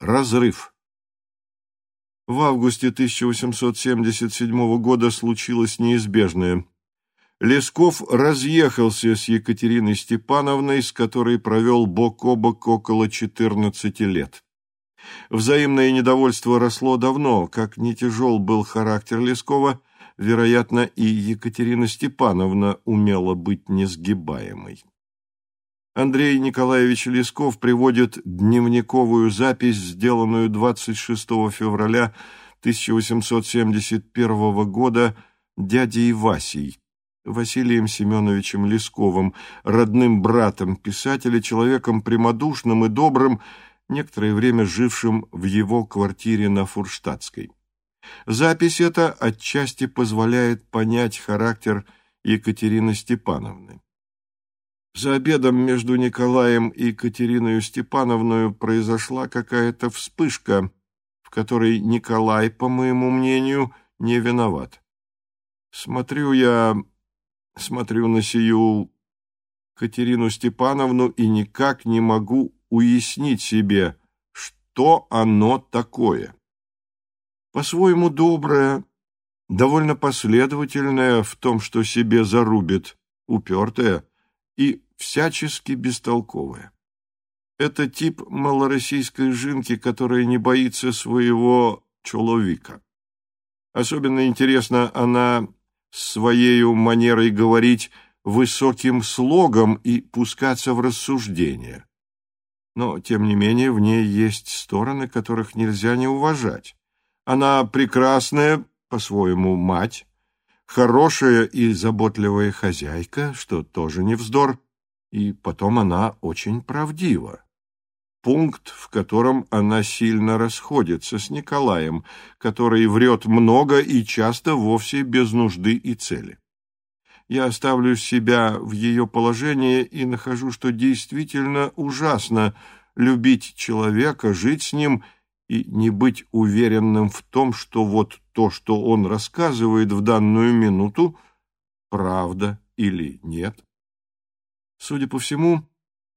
Разрыв. В августе 1877 года случилось неизбежное. Лесков разъехался с Екатериной Степановной, с которой провел бок о бок около 14 лет. Взаимное недовольство росло давно, как не тяжел был характер Лескова, вероятно, и Екатерина Степановна умела быть несгибаемой. Андрей Николаевич Лесков приводит дневниковую запись, сделанную 26 февраля 1871 года дядей Васей, Василием Семеновичем Лесковым, родным братом писателя, человеком прямодушным и добрым, некоторое время жившим в его квартире на Фурштадтской. Запись эта отчасти позволяет понять характер Екатерины Степановны. За обедом между Николаем и Екатериной Степановной произошла какая-то вспышка, в которой Николай, по моему мнению, не виноват. Смотрю я, смотрю на сию Катерину Степановну и никак не могу уяснить себе, что оно такое. По-своему доброе, довольно последовательное в том, что себе зарубит, упертое и всячески бестолковая. Это тип малороссийской жинки, которая не боится своего человека. Особенно интересна она своею манерой говорить высоким слогом и пускаться в рассуждения. Но, тем не менее, в ней есть стороны, которых нельзя не уважать. Она прекрасная, по-своему, мать, хорошая и заботливая хозяйка, что тоже не вздор, и потом она очень правдива. Пункт, в котором она сильно расходится с Николаем, который врет много и часто вовсе без нужды и цели. Я оставлю себя в ее положении и нахожу, что действительно ужасно любить человека, жить с ним и не быть уверенным в том, что вот то, что он рассказывает в данную минуту, правда или нет. Судя по всему,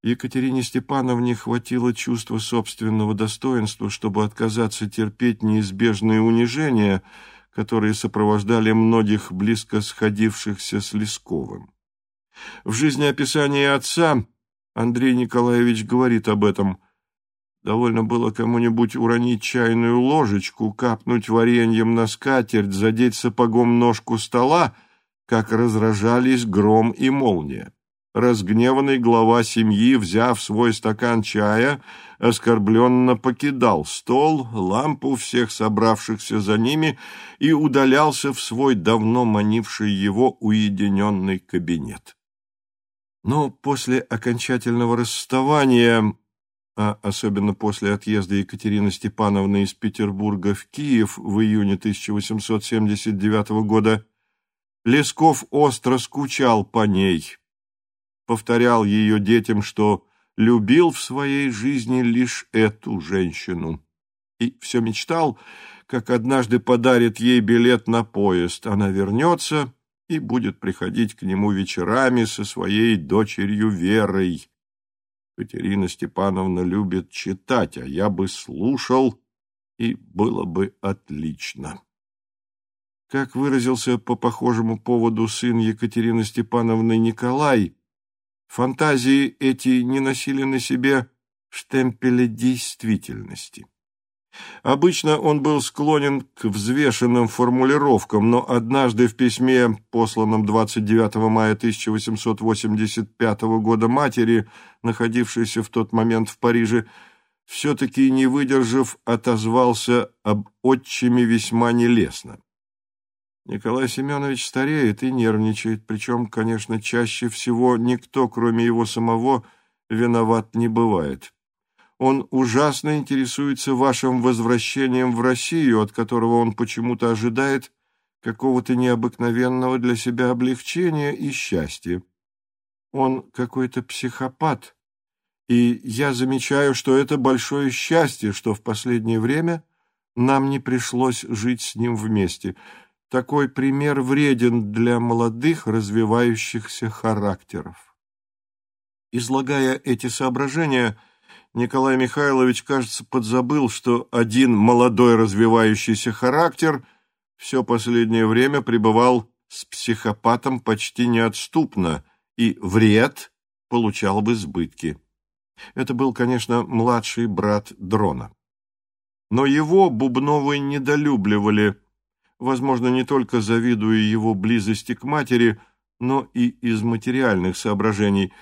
Екатерине Степановне хватило чувства собственного достоинства, чтобы отказаться терпеть неизбежные унижения, которые сопровождали многих близко сходившихся с Лесковым. В жизнеописании отца Андрей Николаевич говорит об этом. Довольно было кому-нибудь уронить чайную ложечку, капнуть вареньем на скатерть, задеть сапогом ножку стола, как разражались гром и молния. Разгневанный глава семьи, взяв свой стакан чая, оскорбленно покидал стол, лампу всех собравшихся за ними и удалялся в свой давно манивший его уединенный кабинет. Но после окончательного расставания, а особенно после отъезда Екатерины Степановны из Петербурга в Киев в июне 1879 года, Лесков остро скучал по ней, повторял ее детям, что любил в своей жизни лишь эту женщину. И все мечтал, как однажды подарит ей билет на поезд. Она вернется и будет приходить к нему вечерами со своей дочерью Верой. Катерина Степановна любит читать, а я бы слушал, и было бы отлично. Как выразился по похожему поводу сын Екатерины Степановны Николай, Фантазии эти не носили на себе штемпеля действительности. Обычно он был склонен к взвешенным формулировкам, но однажды в письме, посланном 29 мая 1885 года матери, находившейся в тот момент в Париже, все-таки, не выдержав, отозвался об отчиме весьма нелестно. Николай Семенович стареет и нервничает, причем, конечно, чаще всего никто, кроме его самого, виноват не бывает. Он ужасно интересуется вашим возвращением в Россию, от которого он почему-то ожидает какого-то необыкновенного для себя облегчения и счастья. Он какой-то психопат, и я замечаю, что это большое счастье, что в последнее время нам не пришлось жить с ним вместе – такой пример вреден для молодых развивающихся характеров. Излагая эти соображения, Николай Михайлович, кажется, подзабыл, что один молодой развивающийся характер все последнее время пребывал с психопатом почти неотступно, и вред получал бы сбытки. Это был, конечно, младший брат Дрона. Но его Бубновы недолюбливали, возможно, не только завидуя его близости к матери, но и из материальных соображений.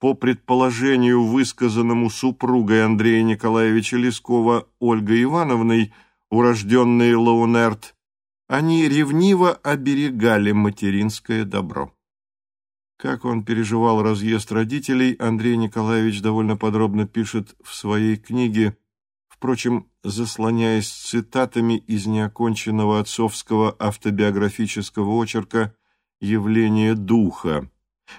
По предположению, высказанному супругой Андрея Николаевича Лескова Ольгой Ивановной, урожденной Лаунерт, они ревниво оберегали материнское добро. Как он переживал разъезд родителей, Андрей Николаевич довольно подробно пишет в своей книге, впрочем, заслоняясь цитатами из неоконченного отцовского автобиографического очерка «Явление духа»,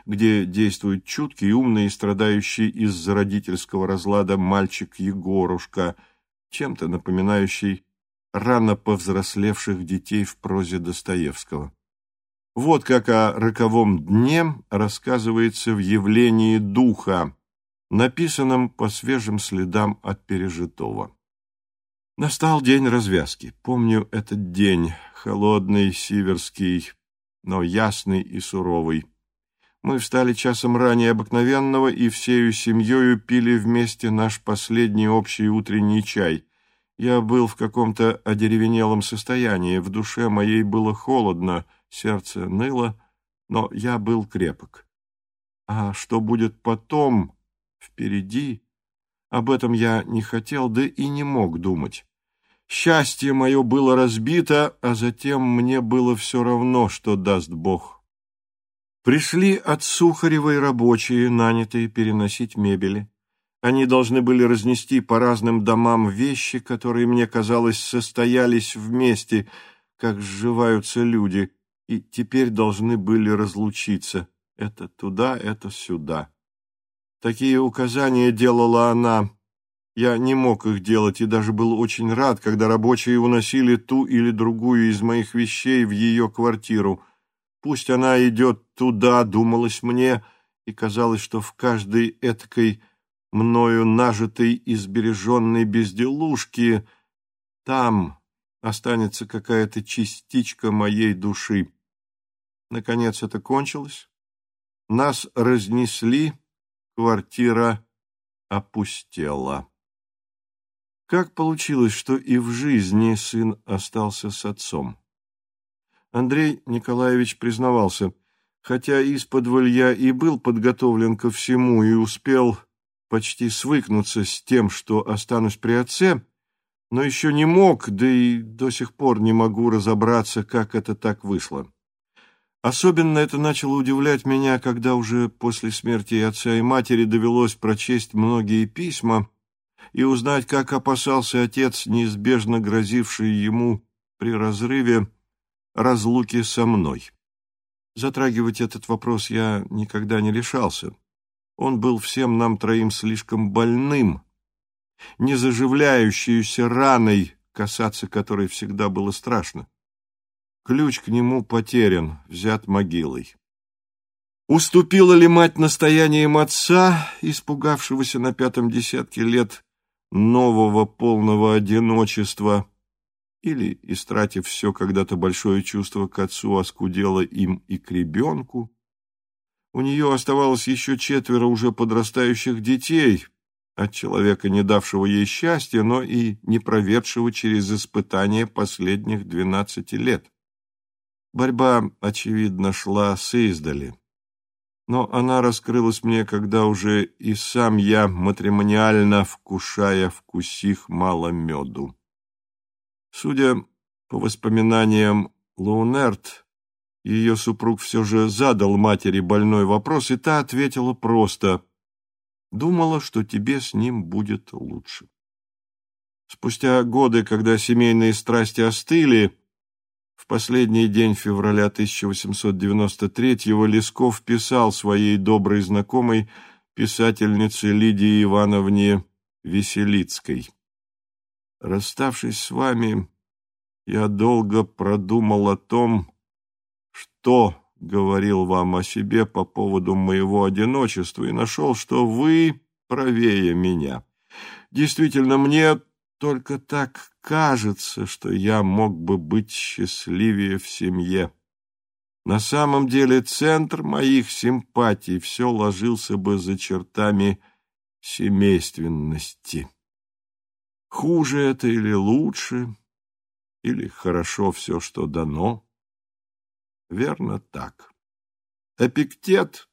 где действует чуткий, умный и страдающий из-за родительского разлада мальчик Егорушка, чем-то напоминающий рано повзрослевших детей в прозе Достоевского. Вот как о роковом дне рассказывается в явлении духа, написанном по свежим следам от пережитого. Настал день развязки. Помню этот день, холодный, сиверский, но ясный и суровый. Мы встали часом ранее обыкновенного и всею семьей пили вместе наш последний общий утренний чай. Я был в каком-то одеревенелом состоянии, в душе моей было холодно, сердце ныло, но я был крепок. А что будет потом, впереди, об этом я не хотел, да и не мог думать. Счастье мое было разбито, а затем мне было все равно, что даст Бог. Пришли от Сухаревой рабочие, нанятые переносить мебели. Они должны были разнести по разным домам вещи, которые, мне казалось, состоялись вместе, как сживаются люди — и теперь должны были разлучиться. Это туда, это сюда. Такие указания делала она. Я не мог их делать и даже был очень рад, когда рабочие уносили ту или другую из моих вещей в ее квартиру. Пусть она идет туда, думалось мне, и казалось, что в каждой этакой мною нажитой и сбереженной безделушке там останется какая-то частичка моей души. Наконец это кончилось. Нас разнесли, квартира опустела. Как получилось, что и в жизни сын остался с отцом? Андрей Николаевич признавался, хотя из-под и был подготовлен ко всему и успел почти свыкнуться с тем, что останусь при отце, но еще не мог, да и до сих пор не могу разобраться, как это так вышло. Особенно это начало удивлять меня, когда уже после смерти отца и матери довелось прочесть многие письма и узнать, как опасался отец, неизбежно грозивший ему при разрыве разлуки со мной. Затрагивать этот вопрос я никогда не решался. Он был всем нам троим слишком больным, незаживляющейся раной, касаться которой всегда было страшно. Ключ к нему потерян, взят могилой. Уступила ли мать настоянием отца, испугавшегося на пятом десятке лет нового полного одиночества, или, истратив все когда-то большое чувство к отцу, оскудела им и к ребенку? У нее оставалось еще четверо уже подрастающих детей, от человека, не давшего ей счастья, но и не проведшего через испытания последних двенадцати лет. Борьба, очевидно, шла с издали. Но она раскрылась мне, когда уже и сам я, матримониально вкушая вкусих мало меду. Судя по воспоминаниям Лаунерт, ее супруг все же задал матери больной вопрос, и та ответила просто «Думала, что тебе с ним будет лучше». Спустя годы, когда семейные страсти остыли, в последний день февраля 1893-го Лесков писал своей доброй знакомой писательнице Лидии Ивановне Веселицкой. «Расставшись с вами, я долго продумал о том, что говорил вам о себе по поводу моего одиночества и нашел, что вы правее меня. Действительно, мне только так кажется, что я мог бы быть счастливее в семье. На самом деле центр моих симпатий все ложился бы за чертами семейственности. Хуже это или лучше, или хорошо все, что дано? Верно так. Эпиктет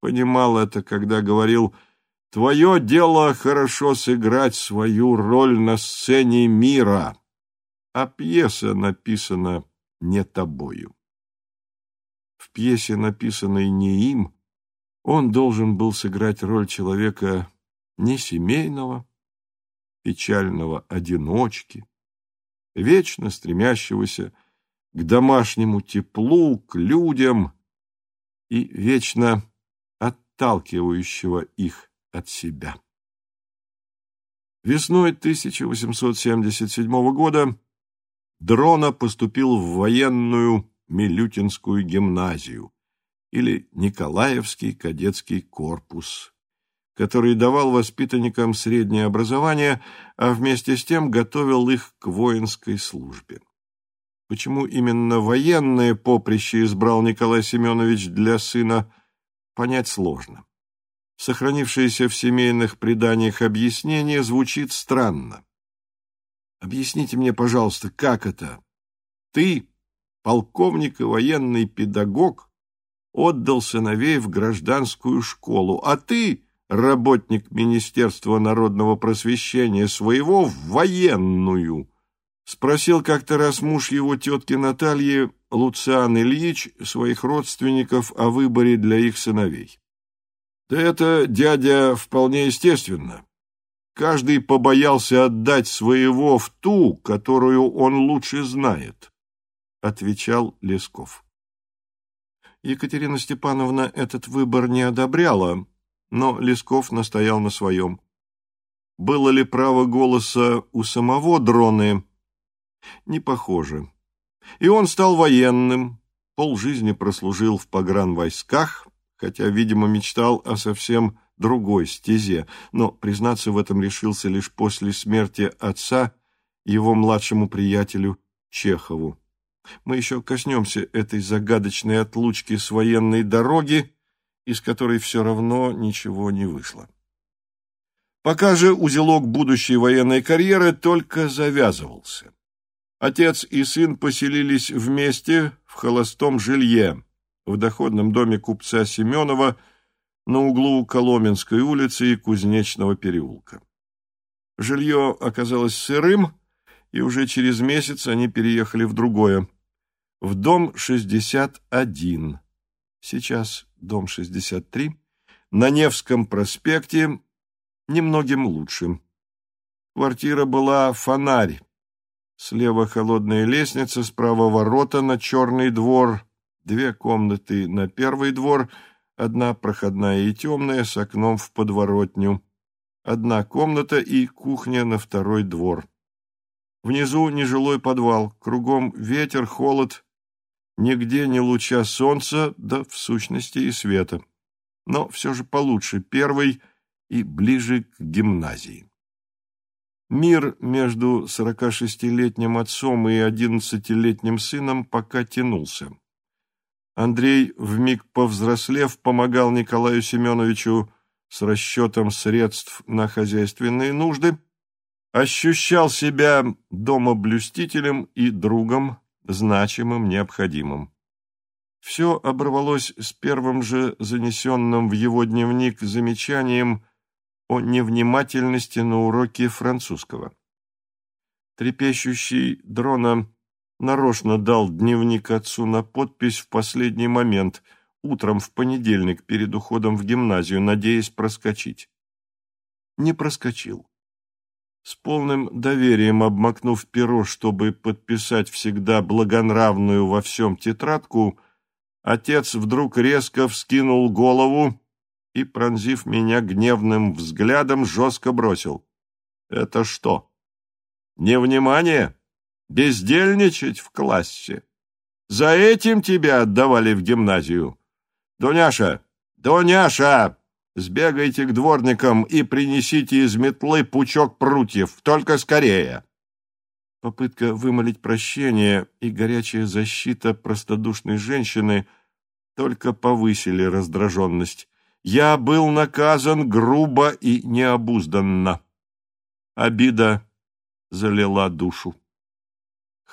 понимал это, когда говорил «Твое дело хорошо сыграть свою роль на сцене мира, а пьеса написана не тобою» в пьесе, написанной не им, он должен был сыграть роль человека не семейного, печального одиночки, вечно стремящегося к домашнему теплу, к людям и вечно отталкивающего их от себя. Весной 1877 года Дрона поступил в военную Милютинскую гимназию или Николаевский кадетский корпус, который давал воспитанникам среднее образование, а вместе с тем готовил их к воинской службе. Почему именно военное поприще избрал Николай Семенович для сына, понять сложно. Сохранившееся в семейных преданиях объяснение звучит странно. Объясните мне, пожалуйста, как это? Ты, полковник и военный педагог, отдал сыновей в гражданскую школу, а ты, работник Министерства народного просвещения, своего в военную. Спросил как-то раз муж его тетки Натальи, Луциан Ильич, своих родственников о выборе для их сыновей. Да это, дядя, вполне естественно. Каждый побоялся отдать своего в ту, которую он лучше знает отвечал Лесков. Екатерина Степановна этот выбор не одобряла, но Лесков настоял на своем. Было ли право голоса у самого Дроны? Не похоже. И он стал военным, полжизни прослужил в погранвойсках, хотя, видимо, мечтал о совсем другой стезе, но признаться в этом решился лишь после смерти отца его младшему приятелю Чехову. Мы еще коснемся этой загадочной отлучки с военной дороги, из которой все равно ничего не вышло. Пока же узелок будущей военной карьеры только завязывался. Отец и сын поселились вместе в холостом жилье в доходном доме купца Семенова на углу Коломенской улицы и Кузнечного переулка. Жилье оказалось сырым, и уже через месяц они переехали в другое, в дом 61, сейчас дом 63, на Невском проспекте, немногим лучше. Квартира была фонарь. Слева холодная лестница, справа ворота на черный двор, две комнаты на первый двор, одна проходная и темная с окном в подворотню, одна комната и кухня на второй двор. Внизу нежилой подвал, кругом ветер, холод, нигде ни луча солнца, да в сущности и света. Но все же получше первый и ближе к гимназии. Мир между 46-летним отцом и 11-летним сыном пока тянулся. Андрей, вмиг повзрослев, помогал Николаю Семеновичу с расчетом средств на хозяйственные нужды, ощущал себя домоблюстителем и другом, значимым, необходимым. Все оборвалось с первым же занесенным в его дневник замечанием о невнимательности на уроке французского. Трепещущий дрона нарочно дал дневник отцу на подпись в последний момент, утром в понедельник перед уходом в гимназию, надеясь проскочить. Не проскочил. С полным доверием обмакнув перо, чтобы подписать всегда благонравную во всем тетрадку, отец вдруг резко вскинул голову и, пронзив меня гневным взглядом, жестко бросил. «Это что? Невнимание? Бездельничать в классе? За этим тебя отдавали в гимназию? Дуняша! Дуняша! Сбегайте к дворникам и принесите из метлы пучок прутьев, только скорее!» Попытка вымолить прощение и горячая защита простодушной женщины только повысили раздраженность. Я был наказан грубо и необузданно. Обида залила душу.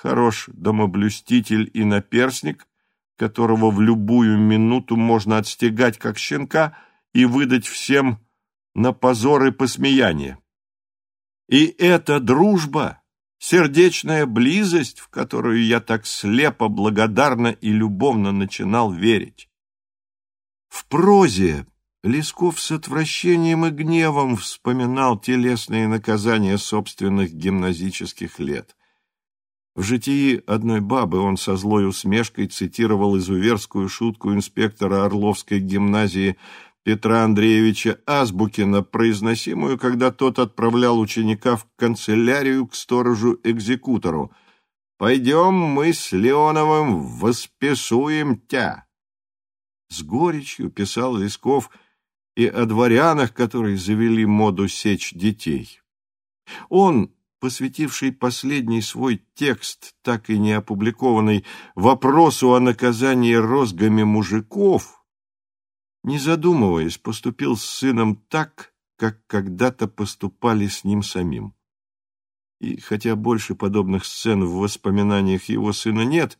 Хорош домоблюститель и наперсник, которого в любую минуту можно отстегать как щенка и выдать всем на позор и посмеяние. И эта дружба сердечная близость, в которую я так слепо, благодарно и любовно начинал верить. В прозе Лесков с отвращением и гневом вспоминал телесные наказания собственных гимназических лет. В житии одной бабы он со злой усмешкой цитировал изуверскую шутку инспектора Орловской гимназии Петра Андреевича Азбукина, произносимую, когда тот отправлял ученика в канцелярию к сторожу-экзекутору. «Пойдем мы с Леоновым воспесуем тя». С горечью писал Лесков и о дворянах, которые завели моду сечь детей. Он, посвятивший последний свой текст, так и не опубликованный, вопросу о наказании розгами мужиков – не задумываясь, поступил с сыном так, как когда-то поступали с ним самим. И хотя больше подобных сцен в воспоминаниях его сына нет,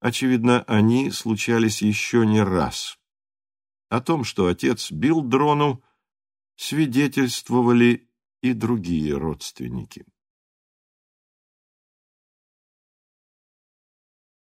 очевидно, они случались еще не раз. О том, что отец бил дрону, свидетельствовали и другие родственники.